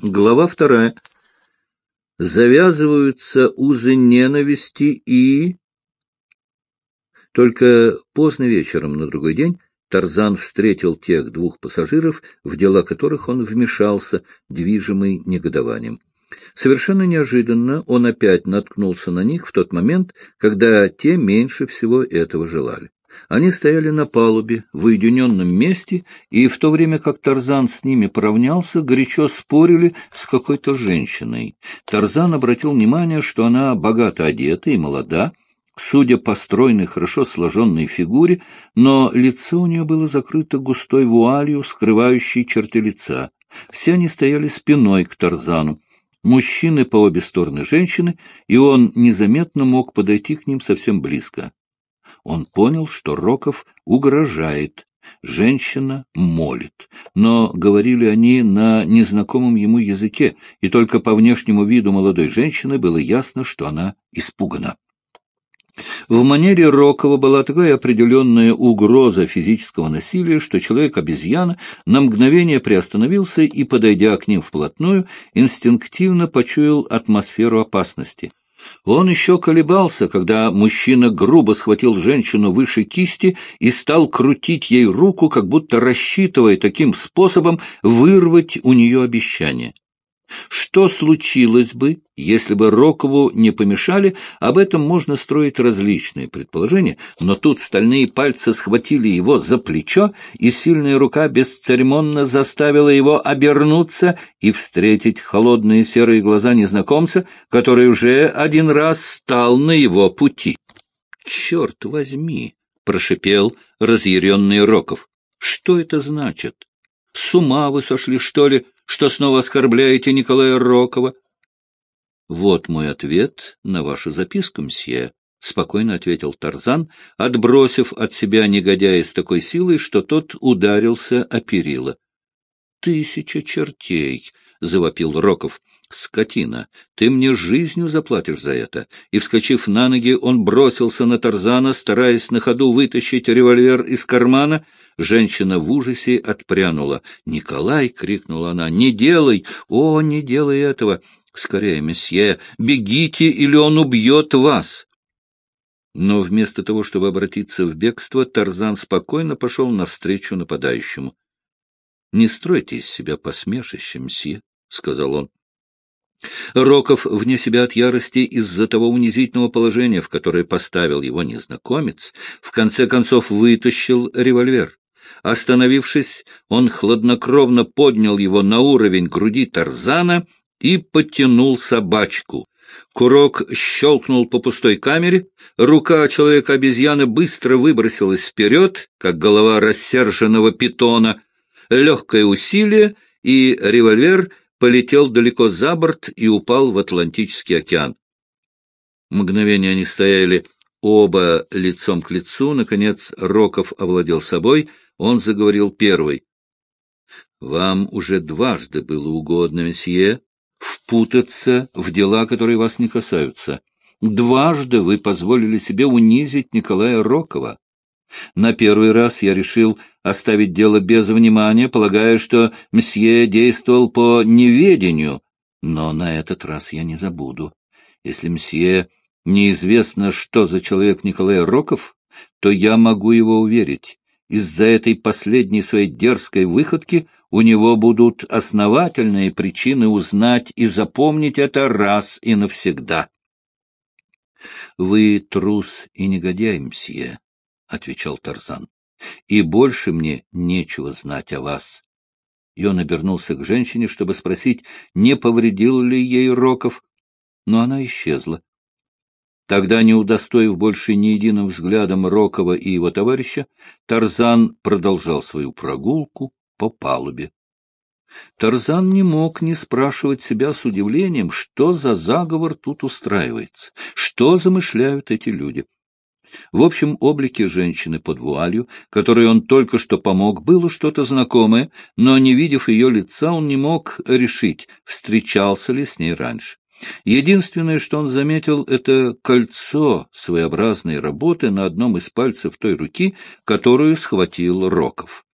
Глава вторая. Завязываются узы ненависти и... Только поздно вечером на другой день Тарзан встретил тех двух пассажиров, в дела которых он вмешался, движимый негодованием. Совершенно неожиданно он опять наткнулся на них в тот момент, когда те меньше всего этого желали. Они стояли на палубе, в уединенном месте, и в то время как Тарзан с ними поравнялся, горячо спорили с какой-то женщиной. Тарзан обратил внимание, что она богато одета и молода, судя по стройной, хорошо сложенной фигуре, но лицо у нее было закрыто густой вуалью, скрывающей черты лица. Все они стояли спиной к Тарзану. Мужчины по обе стороны женщины, и он незаметно мог подойти к ним совсем близко. Он понял, что Роков угрожает, женщина молит, но говорили они на незнакомом ему языке, и только по внешнему виду молодой женщины было ясно, что она испугана. В манере Рокова была такая определенная угроза физического насилия, что человек-обезьяна на мгновение приостановился и, подойдя к ним вплотную, инстинктивно почуял атмосферу опасности. Он еще колебался, когда мужчина грубо схватил женщину выше кисти и стал крутить ей руку, как будто рассчитывая таким способом вырвать у нее обещание. Что случилось бы, если бы Рокову не помешали, об этом можно строить различные предположения, но тут стальные пальцы схватили его за плечо, и сильная рука бесцеремонно заставила его обернуться и встретить холодные серые глаза незнакомца, который уже один раз стал на его пути. — Черт возьми! — прошипел разъяренный Роков. — Что это значит? С ума вы сошли, что ли? — что снова оскорбляете Николая Рокова? — Вот мой ответ на вашу записку, мсье, — спокойно ответил Тарзан, отбросив от себя негодяя с такой силой, что тот ударился о перила. — Тысяча чертей! — завопил Роков. — Скотина, ты мне жизнью заплатишь за это. И, вскочив на ноги, он бросился на Тарзана, стараясь на ходу вытащить револьвер из кармана — Женщина в ужасе отпрянула. «Николай!» — крикнула она. «Не делай! О, не делай этого! Скорее, месье, бегите, или он убьет вас!» Но вместо того, чтобы обратиться в бегство, Тарзан спокойно пошел навстречу нападающему. — Не стройте из себя посмешище, мсье, — сказал он. Роков, вне себя от ярости из-за того унизительного положения, в которое поставил его незнакомец, в конце концов вытащил револьвер. Остановившись, он хладнокровно поднял его на уровень груди Тарзана и потянул собачку. Курок щелкнул по пустой камере, рука человека-обезьяны быстро выбросилась вперед, как голова рассерженного питона. Легкое усилие, и револьвер полетел далеко за борт и упал в Атлантический океан. Мгновение они стояли оба лицом к лицу, наконец Роков овладел собой — он заговорил первый. — Вам уже дважды было угодно, месье, впутаться в дела, которые вас не касаются. Дважды вы позволили себе унизить Николая Рокова. На первый раз я решил оставить дело без внимания, полагая, что месье действовал по неведению, но на этот раз я не забуду. Если месье неизвестно, что за человек Николай Роков, то я могу его уверить. Из-за этой последней своей дерзкой выходки у него будут основательные причины узнать и запомнить это раз и навсегда. — Вы трус и негодяй, мсье, — отвечал Тарзан, — и больше мне нечего знать о вас. И он обернулся к женщине, чтобы спросить, не повредил ли ей Роков, но она исчезла. Тогда, не удостоив больше ни единым взглядом Рокова и его товарища, Тарзан продолжал свою прогулку по палубе. Тарзан не мог не спрашивать себя с удивлением, что за заговор тут устраивается, что замышляют эти люди. В общем облике женщины под вуалью, которой он только что помог, было что-то знакомое, но, не видев ее лица, он не мог решить, встречался ли с ней раньше. Единственное, что он заметил, это кольцо своеобразной работы на одном из пальцев той руки, которую схватил Роков.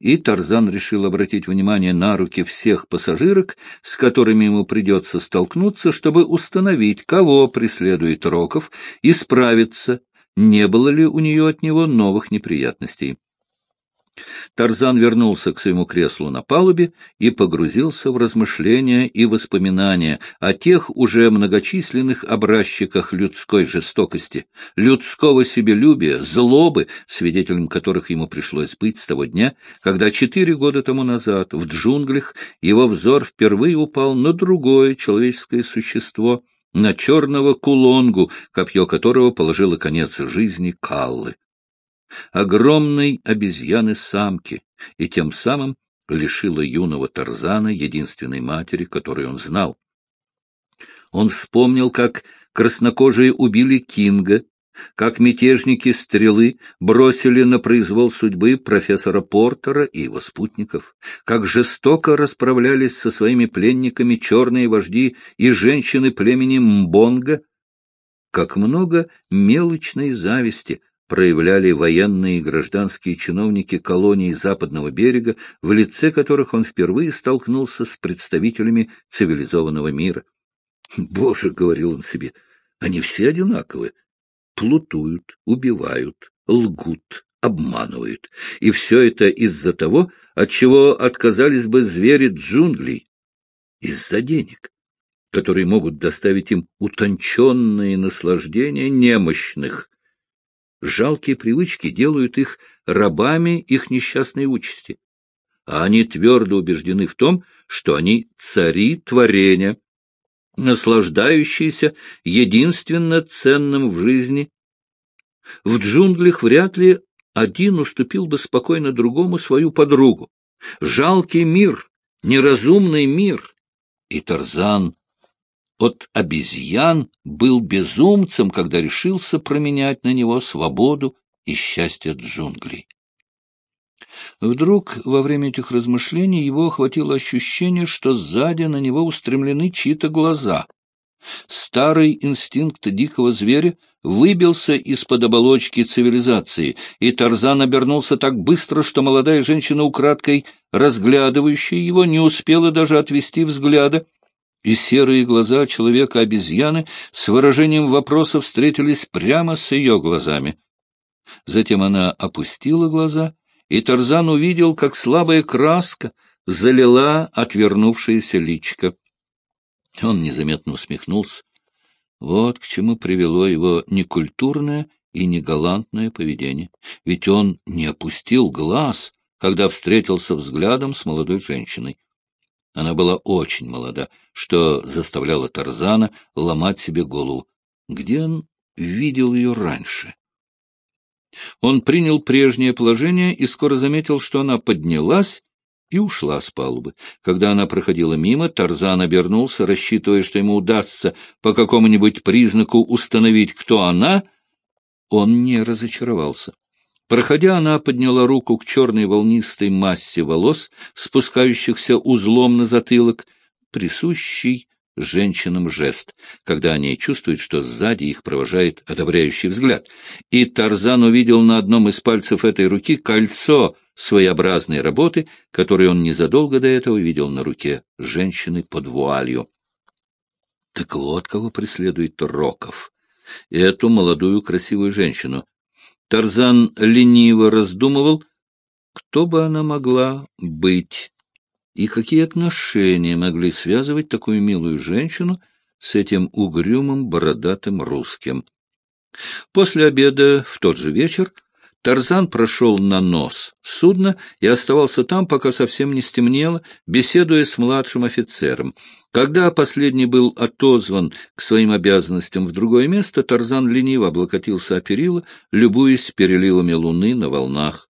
и Тарзан решил обратить внимание на руки всех пассажирок, с которыми ему придется столкнуться, чтобы установить, кого преследует Роков, и справиться, не было ли у нее от него новых неприятностей. Тарзан вернулся к своему креслу на палубе и погрузился в размышления и воспоминания о тех уже многочисленных образчиках людской жестокости, людского себелюбия, злобы, свидетелем которых ему пришлось быть с того дня, когда четыре года тому назад в джунглях его взор впервые упал на другое человеческое существо, на черного кулонгу, копье которого положило конец жизни Каллы огромной обезьяны-самки, и тем самым лишила юного Тарзана единственной матери, которую он знал. Он вспомнил, как краснокожие убили Кинга, как мятежники стрелы бросили на произвол судьбы профессора Портера и его спутников, как жестоко расправлялись со своими пленниками черные вожди и женщины племени Мбонга, как много мелочной зависти проявляли военные и гражданские чиновники колоний Западного берега, в лице которых он впервые столкнулся с представителями цивилизованного мира. «Боже!» — говорил он себе, — «они все одинаковы. Плутуют, убивают, лгут, обманывают. И все это из-за того, от чего отказались бы звери джунглей. Из-за денег, которые могут доставить им утонченные наслаждения немощных, Жалкие привычки делают их рабами их несчастной участи, а они твердо убеждены в том, что они цари творения, наслаждающиеся единственно ценным в жизни. В джунглях вряд ли один уступил бы спокойно другому свою подругу. Жалкий мир, неразумный мир. И Тарзан от обезьян был безумцем, когда решился променять на него свободу и счастье джунглей. Вдруг во время этих размышлений его охватило ощущение, что сзади на него устремлены чьи-то глаза. Старый инстинкт дикого зверя выбился из-под оболочки цивилизации, и Тарзан обернулся так быстро, что молодая женщина, украдкой разглядывающая его, не успела даже отвести взгляда, и серые глаза человека-обезьяны с выражением вопроса встретились прямо с ее глазами. Затем она опустила глаза, и Тарзан увидел, как слабая краска залила отвернувшееся личико. Он незаметно усмехнулся. Вот к чему привело его некультурное и негалантное поведение. Ведь он не опустил глаз, когда встретился взглядом с молодой женщиной. Она была очень молода, что заставляло Тарзана ломать себе голову. Где он видел ее раньше? Он принял прежнее положение и скоро заметил, что она поднялась и ушла с палубы. Когда она проходила мимо, Тарзан обернулся, рассчитывая, что ему удастся по какому-нибудь признаку установить, кто она. Он не разочаровался. Проходя, она подняла руку к черной волнистой массе волос, спускающихся узлом на затылок, присущий женщинам жест, когда они чувствуют, что сзади их провожает одобряющий взгляд. И Тарзан увидел на одном из пальцев этой руки кольцо своеобразной работы, которое он незадолго до этого видел на руке женщины под вуалью. Так вот кого преследует Роков. Эту молодую красивую женщину, Тарзан лениво раздумывал, кто бы она могла быть и какие отношения могли связывать такую милую женщину с этим угрюмым бородатым русским. После обеда в тот же вечер Тарзан прошел на нос судна и оставался там, пока совсем не стемнело, беседуя с младшим офицером. Когда последний был отозван к своим обязанностям в другое место, Тарзан лениво облокотился о перила, любуясь переливами луны на волнах.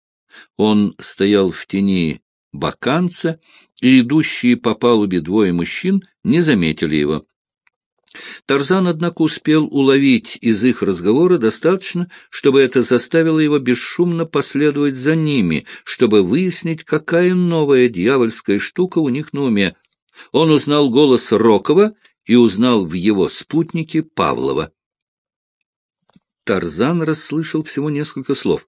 Он стоял в тени баканца, и идущие по палубе двое мужчин не заметили его. Тарзан, однако, успел уловить из их разговора достаточно, чтобы это заставило его бесшумно последовать за ними, чтобы выяснить, какая новая дьявольская штука у них на уме. Он узнал голос Рокова и узнал в его спутнике Павлова. Тарзан расслышал всего несколько слов.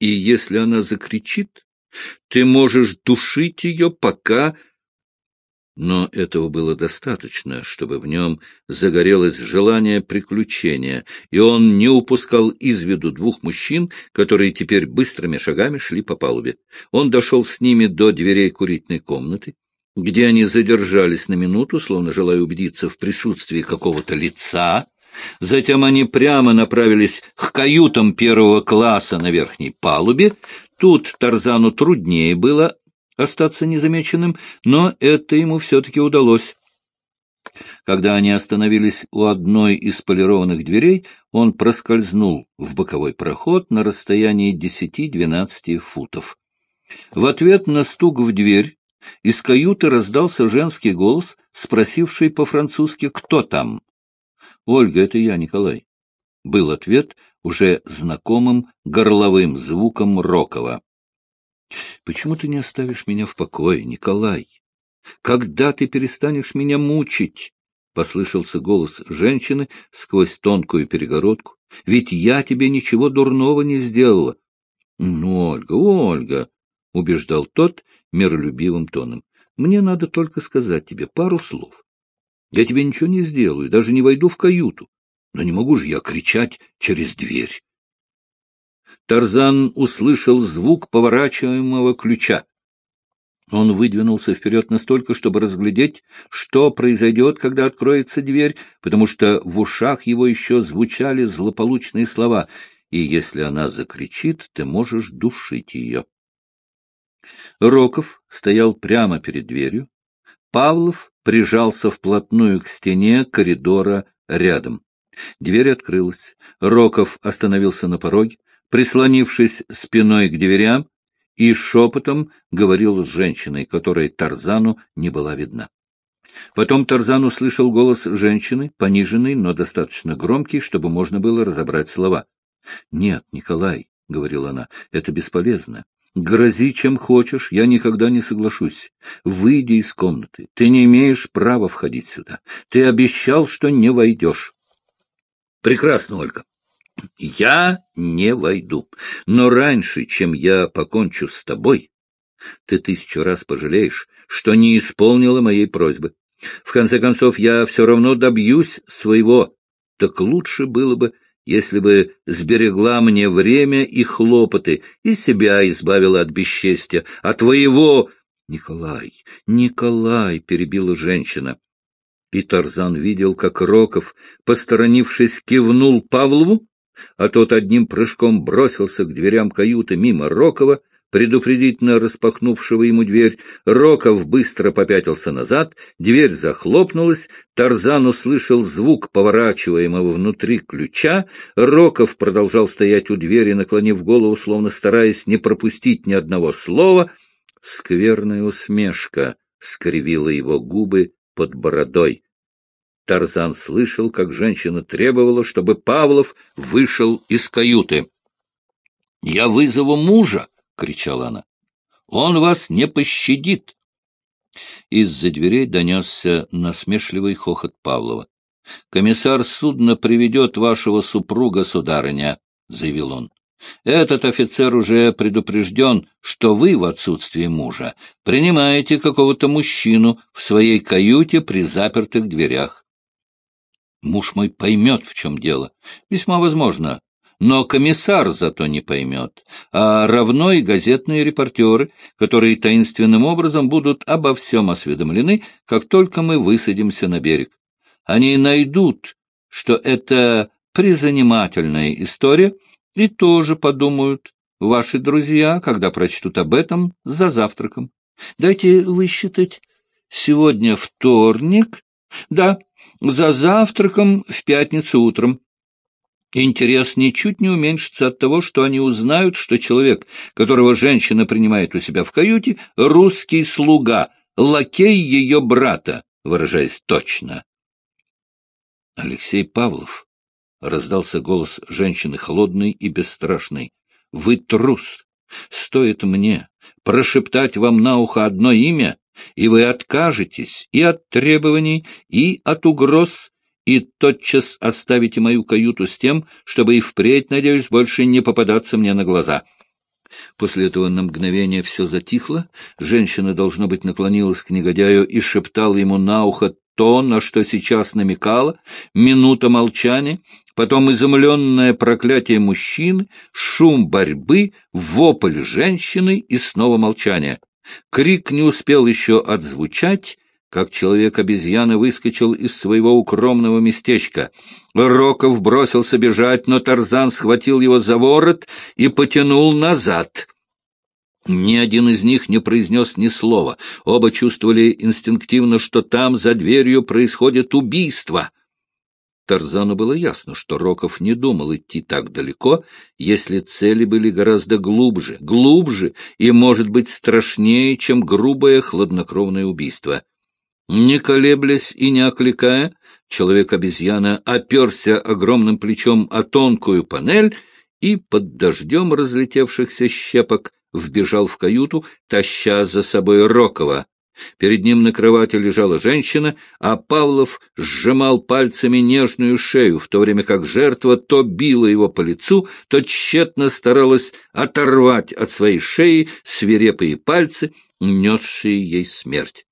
И если она закричит, Ты можешь душить ее, пока... Но этого было достаточно, чтобы в нем загорелось желание приключения, и он не упускал из виду двух мужчин, которые теперь быстрыми шагами шли по палубе. Он дошел с ними до дверей курительной комнаты, где они задержались на минуту, словно желая убедиться в присутствии какого-то лица. Затем они прямо направились к каютам первого класса на верхней палубе. Тут Тарзану труднее было остаться незамеченным, но это ему все-таки удалось. Когда они остановились у одной из полированных дверей, он проскользнул в боковой проход на расстоянии десяти-двенадцати футов. В ответ на стук в дверь из каюты раздался женский голос, спросивший по-французски «Кто там?». «Ольга, это я, Николай», — был ответ уже знакомым горловым звуком Рокова. Почему ты не оставишь меня в покое, Николай? Когда ты перестанешь меня мучить? Послышался голос женщины сквозь тонкую перегородку. Ведь я тебе ничего дурного не сделала. Ну, Ольга, Ольга, убеждал тот миролюбивым тоном. Мне надо только сказать тебе пару слов. Я тебе ничего не сделаю, даже не войду в каюту. Но не могу же я кричать через дверь. Тарзан услышал звук поворачиваемого ключа. Он выдвинулся вперед настолько, чтобы разглядеть, что произойдет, когда откроется дверь, потому что в ушах его еще звучали злополучные слова «И если она закричит, ты можешь душить ее». Роков стоял прямо перед дверью. Павлов прижался вплотную к стене коридора рядом. Дверь открылась. Роков остановился на пороге прислонившись спиной к дверям, и шепотом говорил с женщиной, которой Тарзану не была видна. Потом Тарзан услышал голос женщины, пониженный, но достаточно громкий, чтобы можно было разобрать слова. — Нет, Николай, — говорила она, — это бесполезно. Грози, чем хочешь, я никогда не соглашусь. Выйди из комнаты. Ты не имеешь права входить сюда. Ты обещал, что не войдешь. — Прекрасно, Ольга. Я не войду. Но раньше, чем я покончу с тобой, ты тысячу раз пожалеешь, что не исполнила моей просьбы. В конце концов, я все равно добьюсь своего. Так лучше было бы, если бы сберегла мне время и хлопоты, и себя избавила от бесчестия, а твоего... Николай, Николай, — перебила женщина. И Тарзан видел, как Роков, посторонившись, кивнул Павлову, а тот одним прыжком бросился к дверям каюты мимо Рокова, предупредительно распахнувшего ему дверь. Роков быстро попятился назад, дверь захлопнулась, Тарзан услышал звук поворачиваемого внутри ключа, Роков продолжал стоять у двери, наклонив голову, словно стараясь не пропустить ни одного слова. Скверная усмешка скривила его губы под бородой. Тарзан слышал, как женщина требовала, чтобы Павлов вышел из каюты. — Я вызову мужа! — кричала она. — Он вас не пощадит! Из-за дверей донесся насмешливый хохот Павлова. — Комиссар судна приведет вашего супруга, сударыня, — заявил он. — Этот офицер уже предупрежден, что вы в отсутствии мужа принимаете какого-то мужчину в своей каюте при запертых дверях. Муж мой поймет, в чем дело. Весьма возможно. Но комиссар зато не поймет, а равно и газетные репортеры, которые таинственным образом будут обо всем осведомлены, как только мы высадимся на берег. Они найдут, что это призанимательная история, и тоже подумают, ваши друзья, когда прочтут об этом за завтраком. Дайте высчитать. Сегодня вторник, да, за завтраком в пятницу утром. Интерес ничуть не уменьшится от того, что они узнают, что человек, которого женщина принимает у себя в каюте, русский слуга, лакей ее брата, выражаясь точно. Алексей Павлов, — раздался голос женщины холодный и бесстрашный, — вы трус. Стоит мне прошептать вам на ухо одно имя, и вы откажетесь и от требований, и от угроз, и тотчас оставите мою каюту с тем, чтобы и впредь, надеюсь, больше не попадаться мне на глаза. После этого на мгновение все затихло. Женщина, должно быть, наклонилась к негодяю и шептала ему на ухо то, на что сейчас намекала, минута молчания, потом изумленное проклятие мужчины, шум борьбы, вопль женщины и снова молчание. Крик не успел еще отзвучать, как человек-обезьяна выскочил из своего укромного местечка. Роков бросился бежать, но Тарзан схватил его за ворот и потянул назад. Ни один из них не произнес ни слова. Оба чувствовали инстинктивно, что там, за дверью, происходит убийство. Тарзану было ясно, что Роков не думал идти так далеко, если цели были гораздо глубже, глубже и, может быть, страшнее, чем грубое хладнокровное убийство. Не колеблясь и не окликая, человек-обезьяна оперся огромным плечом о тонкую панель и под дождем разлетевшихся щепок вбежал в каюту, таща за собой Рокова. Перед ним на кровати лежала женщина, а Павлов сжимал пальцами нежную шею, в то время как жертва то била его по лицу, то тщетно старалась оторвать от своей шеи свирепые пальцы, несшие ей смерть.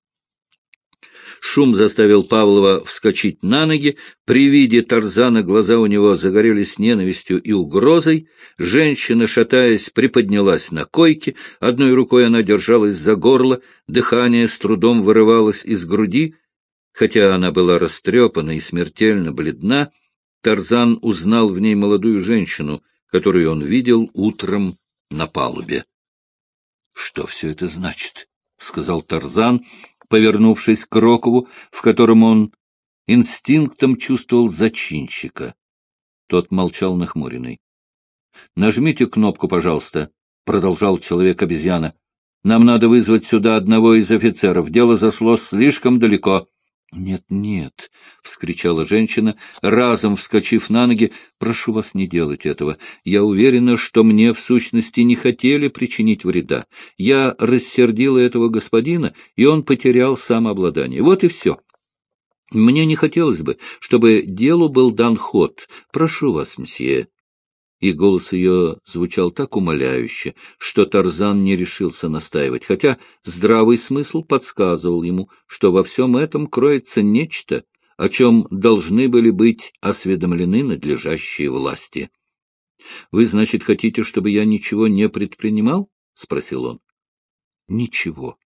Шум заставил Павлова вскочить на ноги. При виде Тарзана глаза у него загорелись ненавистью и угрозой. Женщина, шатаясь, приподнялась на койке. Одной рукой она держалась за горло, дыхание с трудом вырывалось из груди. Хотя она была растрепана и смертельно бледна, Тарзан узнал в ней молодую женщину, которую он видел утром на палубе. — Что все это значит? — сказал Тарзан, повернувшись к Рокову, в котором он инстинктом чувствовал зачинщика. Тот молчал нахмуренный. — Нажмите кнопку, пожалуйста, — продолжал человек-обезьяна. — Нам надо вызвать сюда одного из офицеров. Дело зашло слишком далеко. «Нет, нет!» — вскричала женщина, разом вскочив на ноги. «Прошу вас не делать этого. Я уверена, что мне в сущности не хотели причинить вреда. Я рассердила этого господина, и он потерял самообладание. Вот и все. Мне не хотелось бы, чтобы делу был дан ход. Прошу вас, мсье, и голос ее звучал так умоляюще, что Тарзан не решился настаивать, хотя здравый смысл подсказывал ему, что во всем этом кроется нечто, о чем должны были быть осведомлены надлежащие власти. — Вы, значит, хотите, чтобы я ничего не предпринимал? — спросил он. — Ничего.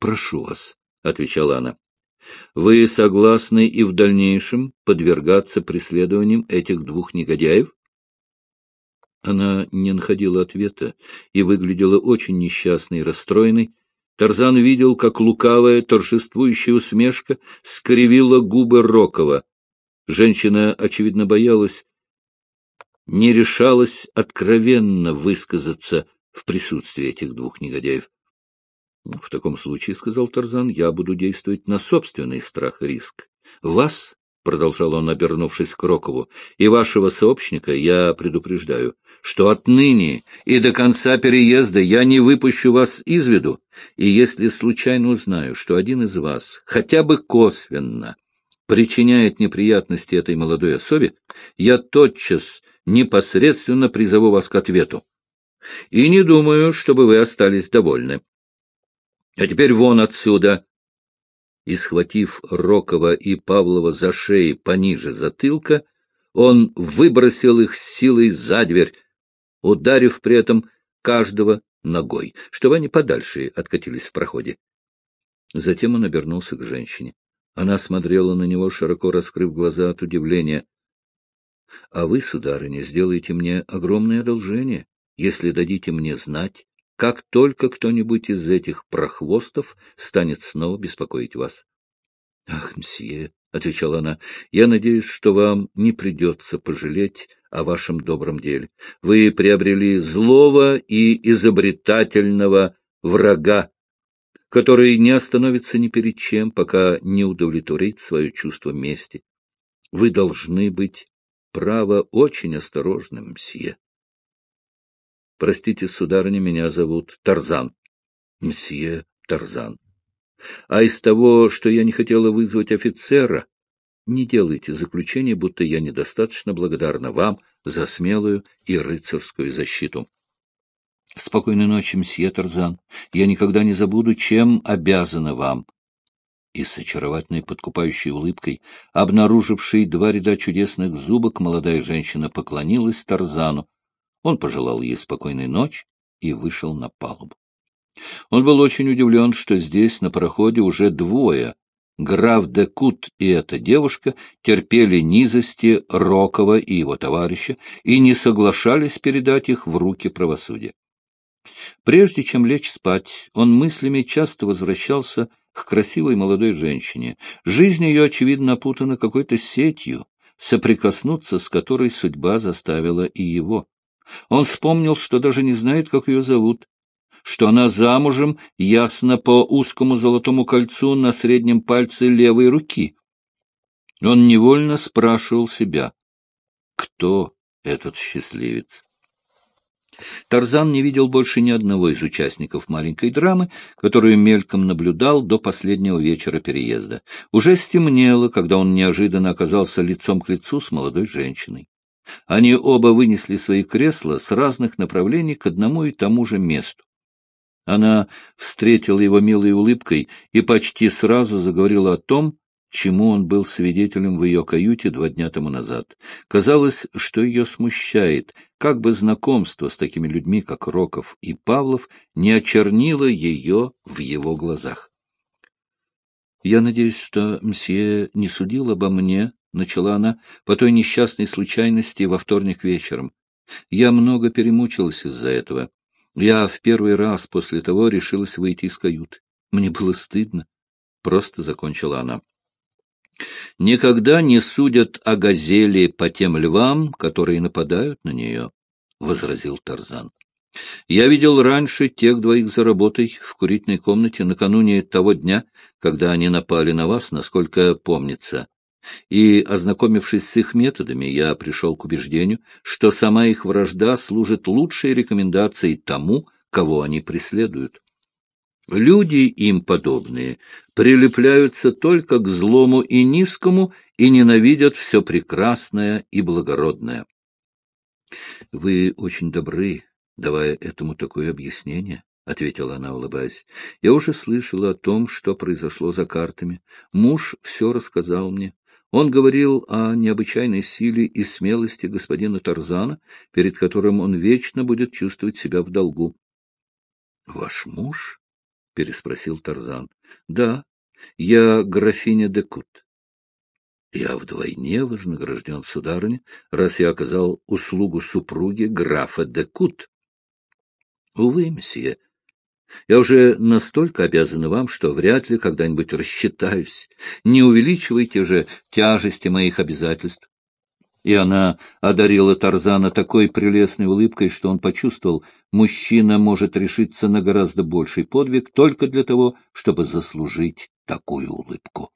Прошу вас, — отвечала она. — Вы согласны и в дальнейшем подвергаться преследованиям этих двух негодяев? Она не находила ответа и выглядела очень несчастной и расстроенной. Тарзан видел, как лукавая, торжествующая усмешка скривила губы Рокова. Женщина, очевидно, боялась, не решалась откровенно высказаться в присутствии этих двух негодяев. — В таком случае, — сказал Тарзан, — я буду действовать на собственный страх и риск. Вас продолжал он, обернувшись к Рокову, — и вашего сообщника я предупреждаю, что отныне и до конца переезда я не выпущу вас из виду, и если случайно узнаю, что один из вас, хотя бы косвенно, причиняет неприятности этой молодой особе, я тотчас непосредственно призову вас к ответу. И не думаю, чтобы вы остались довольны. А теперь вон отсюда, и, схватив Рокова и Павлова за шеи пониже затылка, он выбросил их силой за дверь, ударив при этом каждого ногой, чтобы они подальше откатились в проходе. Затем он обернулся к женщине. Она смотрела на него, широко раскрыв глаза от удивления. — А вы, сударыня, сделаете мне огромное одолжение, если дадите мне знать, как только кто-нибудь из этих прохвостов станет снова беспокоить вас. — Ах, мсье, — отвечала она, — я надеюсь, что вам не придется пожалеть о вашем добром деле. Вы приобрели злого и изобретательного врага, который не остановится ни перед чем, пока не удовлетворит свое чувство мести. Вы должны быть, право, очень осторожным, мсье. Простите, сударыня, меня зовут Тарзан. Мсье Тарзан. А из того, что я не хотела вызвать офицера, не делайте заключения, будто я недостаточно благодарна вам за смелую и рыцарскую защиту. Спокойной ночи, мсье Тарзан. Я никогда не забуду, чем обязана вам. И с очаровательной подкупающей улыбкой, обнаружившей два ряда чудесных зубок, молодая женщина поклонилась Тарзану. Он пожелал ей спокойной ночи и вышел на палубу. Он был очень удивлен, что здесь, на пароходе, уже двое, граф де Кут и эта девушка, терпели низости Рокова и его товарища и не соглашались передать их в руки правосудия. Прежде чем лечь спать, он мыслями часто возвращался к красивой молодой женщине. Жизнь ее, очевидно, опутана какой-то сетью, соприкоснуться с которой судьба заставила и его. Он вспомнил, что даже не знает, как ее зовут, что она замужем, ясно по узкому золотому кольцу на среднем пальце левой руки. Он невольно спрашивал себя, кто этот счастливец. Тарзан не видел больше ни одного из участников маленькой драмы, которую мельком наблюдал до последнего вечера переезда. Уже стемнело, когда он неожиданно оказался лицом к лицу с молодой женщиной. Они оба вынесли свои кресла с разных направлений к одному и тому же месту. Она встретила его милой улыбкой и почти сразу заговорила о том, чему он был свидетелем в ее каюте два дня тому назад. Казалось, что ее смущает, как бы знакомство с такими людьми, как Роков и Павлов, не очернило ее в его глазах. — Я надеюсь, что мсье не судил обо мне, — начала она, — по той несчастной случайности во вторник вечером. Я много перемучилась из-за этого. Я в первый раз после того решилась выйти из каюты. Мне было стыдно. Просто закончила она. Никогда не судят о газели по тем львам, которые нападают на нее, — возразил Тарзан. Я видел раньше тех двоих за работой в курительной комнате накануне того дня, когда они напали на вас, насколько помнится. И, ознакомившись с их методами, я пришел к убеждению, что сама их вражда служит лучшей рекомендацией тому, кого они преследуют. Люди им подобные прилепляются только к злому и низкому и ненавидят все прекрасное и благородное. — Вы очень добры, давая этому такое объяснение, — ответила она, улыбаясь. — Я уже слышала о том, что произошло за картами. Муж все рассказал мне. Он говорил о необычайной силе и смелости господина Тарзана, перед которым он вечно будет чувствовать себя в долгу. — Ваш муж? переспросил Тарзан. — Да, я графиня де Кут. — Я вдвойне вознагражден, сударыня, раз я оказал услугу супруге графа де Кут. — Увы, месье, я уже настолько обязана вам, что вряд ли когда-нибудь рассчитаюсь. Не увеличивайте же тяжести моих обязательств и она одарила Тарзана такой прелестной улыбкой, что он почувствовал, мужчина может решиться на гораздо больший подвиг только для того, чтобы заслужить такую улыбку.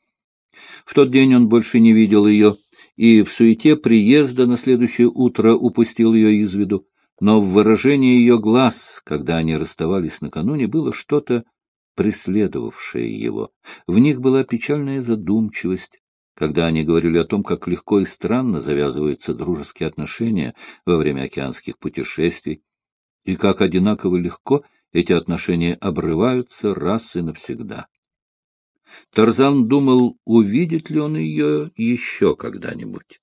В тот день он больше не видел ее, и в суете приезда на следующее утро упустил ее из виду, но в выражении ее глаз, когда они расставались накануне, было что-то преследовавшее его. В них была печальная задумчивость, когда они говорили о том, как легко и странно завязываются дружеские отношения во время океанских путешествий, и как одинаково легко эти отношения обрываются раз и навсегда. Тарзан думал, увидит ли он ее еще когда-нибудь.